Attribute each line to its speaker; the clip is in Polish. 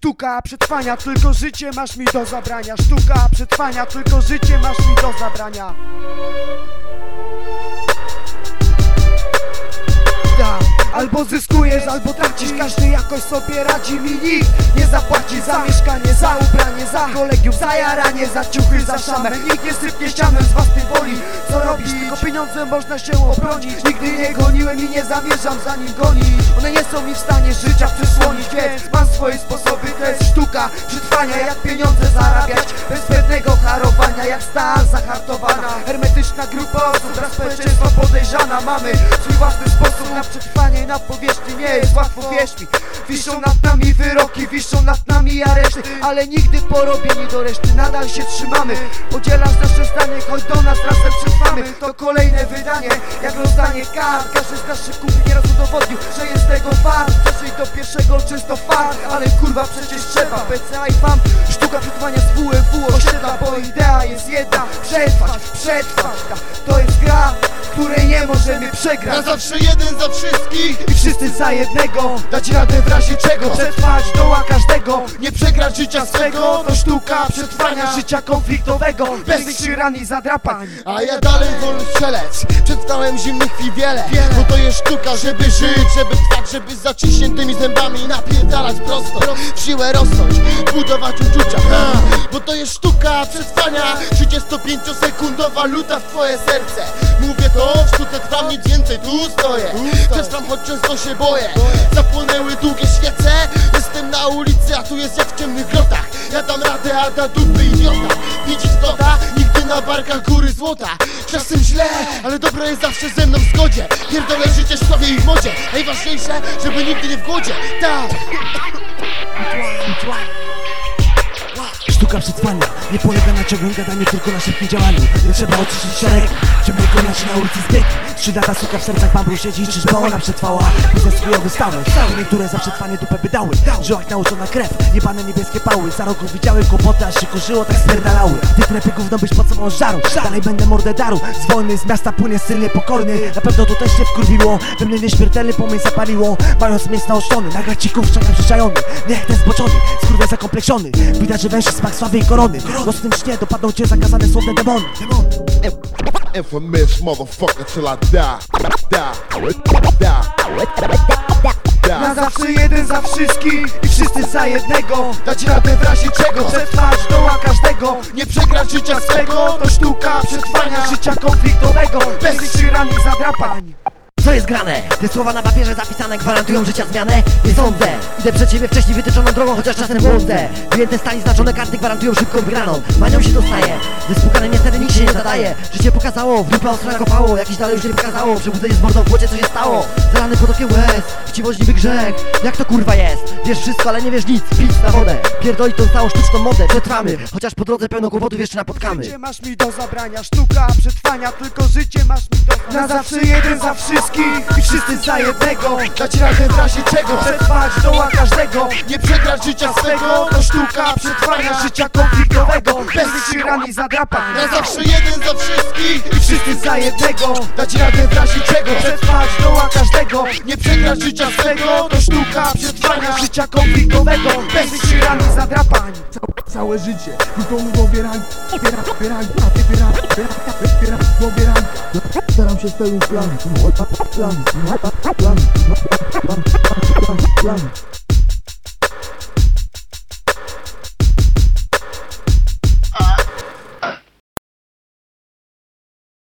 Speaker 1: Sztuka przetrwania, tylko życie masz mi do zabrania. Sztuka przetrwania, tylko życie masz mi do zabrania. Tak, Albo zyskujesz, albo tracisz. Każdy jakoś sobie radzi mi Nikt nie zapłaci za mieszkanie, za ubranie Za kolegium, za jaranie, za ciuchy, za szamę. Nikt nie sypnie ścianem z własnej woli. Co robisz? Tylko pieniądzem można się obronić. Nigdy nie goniłem i nie zamierzam za nim gonić. One nie są mi w stanie życia przysłonić Więc mam swoje sposoby, to jest sztuka Przetrwania, jak pieniądze zarabiać. Bez zbędnego harowania, jak stal zahartowana Hermetyczna grupa osób, dla społeczeństwa podejrzana. Mamy swój własny sposób na przetrwanie Na powierzchni. Nie jest łatwo, wierz mi. Wiszą nad nami wyroki, wiszą nad nami areszty Ale nigdy porobieni do reszty, nadal się trzymamy. Podzielasz nasze zdanie, choć do nas razem przetrwamy. To kolejne wydanie, jak rozdanie kart Każdy z naszych kumpli nieraz udowodnił, że jest tego wart. Przeżyć do pierwszego często fart, ale kurwa przecież trzeba. PCA i FAM, sztuka przetrwania z WFW osiedla Bo idea jest jedna, przetrwać, przetrwać To jest gra, której nie możemy
Speaker 2: Na
Speaker 1: przegrać
Speaker 2: zawsze jeden za wszystkich.
Speaker 1: I wszyscy za jednego.
Speaker 2: Dać radę w razie czego.
Speaker 1: Przetrwać doła każdego.
Speaker 2: Nie przegrać życia swego.
Speaker 1: To sztuka przetrwania życia konfliktowego. Bez liczy ran i zadrapań.
Speaker 2: A ja dalej wolny strzelec. Przetrwałem zimnych chwil wiele. Bo to jest sztuka, żeby żyć, żeby trwać Żeby z zaciśniętymi zębami napierdalać prosto. W siłę rosnąć, budować uczucia ha, Bo to jest sztuka przetrwania. 35-sekundowa luta w twoje serce. Mówię to, w sztuce trwam nic więcej, tu stoję. Przetrwam, choć często się boję. Zapłonęły długie świece. Jestem na ulicy, a tu jest jak w ciemnych grotach. Ja dam radę, a da dupy idiota. Widzisz to? Nigdy na barkach góry złota. Czasem źle, ale dobro jest zawsze ze mną w zgodzie. Pierdolę życie, sławie i w modzie. Najważniejsze, żeby nigdy nie w głodzie. Tak!
Speaker 3: Sztuka przetrwania nie polega na ciągłym gadaniu, tylko na szybkim działaniu. Nie trzeba oczyścić szereg, żeby wykonać na ulicy zbieg Trzy lata suka w sercach bambru siedzi, czyżby ona przetrwała? Biznes chujowy stałem, niektóre za przetrwanie dupę by dały W żyłach nauczona krew, jebane niebieskie pały. Za rogu widziały kłopoty, aż się kurzyło, tak spierdalały. Ty trepy gówno byś pod sobą żaru. Dalej będę mordę daru, z wojny z miasta płynie styl niepokorny Na pewno to też się wkurwiło, we mnie nieśmiertelny płomień zapaliło. Mając mieć naoszczony, nagrać ci kurczaka przyczajony. Niech ten zboczony, skurwę zakompleksiony. Widać, że węszy sławy i korony. W nocnym śnie dopadną cię zakazane słowne demony.
Speaker 2: Infamous motherfucker till I die. Die. Die.
Speaker 1: Na zawsze jeden za wszystkich i wszyscy za jednego. Dać radę w razie czego. Przetrwać doła każdego.
Speaker 2: Nie przegrać życia swego.
Speaker 1: To sztuka przetrwania życia konfliktowego. Bez liczy ran i zadrapań
Speaker 4: Co jest grane? Te słowa na papierze zapisane gwarantują życia zmianę? Nie sądzę. Idę przed siebie wcześniej wytyczoną drogą, chociaż czasem błądzę. Wyjęte stali znaczone karty gwarantują szybką wygraną. Manią się dostaje. Ze spłukanym niestety nikt się nie zadaje. Życie pokazało, w dupę ostra kopało. Jakiś dalej już nie pokazało Przebudzenie z mordą w błocie, co się stało? Zalany potokiem łez, chciwoźliwy grzech. Jak to kurwa jest? Wiesz wszystko, ale nie wiesz nic. Pić na wodę, pierdolić tą całą sztuczną modę. Przetrwamy, chociaż po drodze pełno kłopotów jeszcze napotkamy.
Speaker 1: Życie masz mi do zabrania, sztuka przetrwania. Tylko życie masz mi do Na zawsze jeden za wszystkich i wszyscy za jednego
Speaker 2: Dać radę w razie czego
Speaker 1: Przetrwać doła każdego
Speaker 2: Nie przegrać życia swego
Speaker 1: To sztuka przetrwania życia konfliktowego Bez liczy ran i zadrapań
Speaker 2: Na zawsze jeden za wszystkich
Speaker 1: I wszyscy za jednego
Speaker 2: Dać radę w razie czego
Speaker 1: Przetrwać doła każdego
Speaker 2: Nie przegrać życia swego
Speaker 1: To sztuka przetrwania życia konfliktowego Bez liczy ran i zadrapań
Speaker 5: Całe życie nikomu w obieraniu Obiera, obieraniu, obiera, obiera, obiera, w obieraniu Staram się spełnić plan Plan, plan, plan, plan, plan, plan, plan, plan.